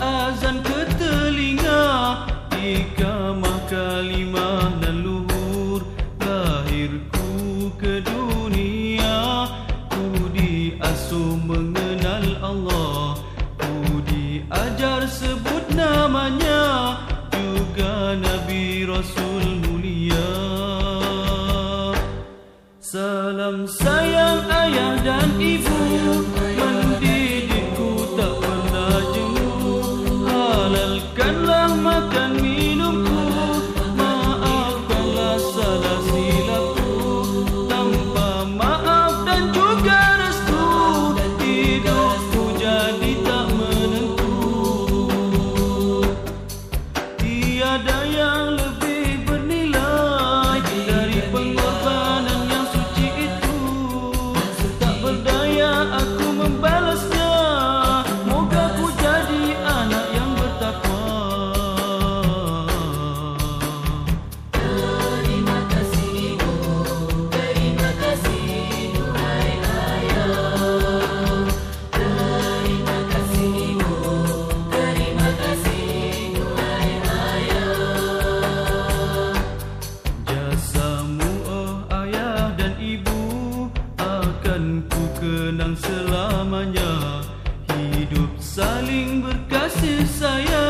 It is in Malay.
azan ke telinga Ikamah kalimah dan luhur Lahirku kedua Tiada yang saling berkasih sayang